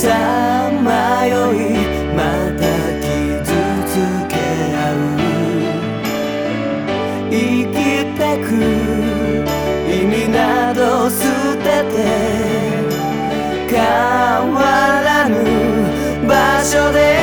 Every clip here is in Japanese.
さまよいまた傷つけ合う。生きてく意味など捨てて変わらぬ場所で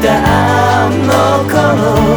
たあの頃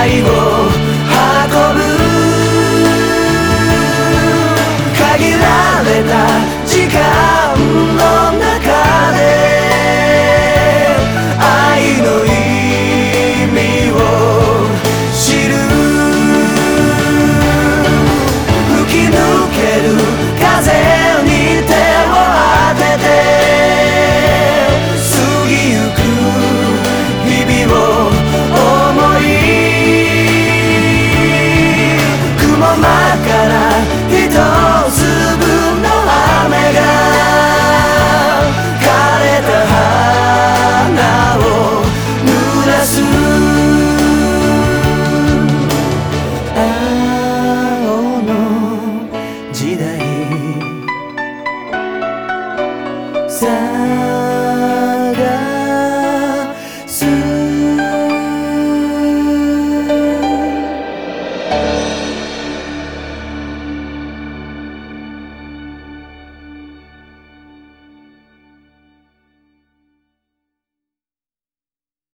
traigo. time.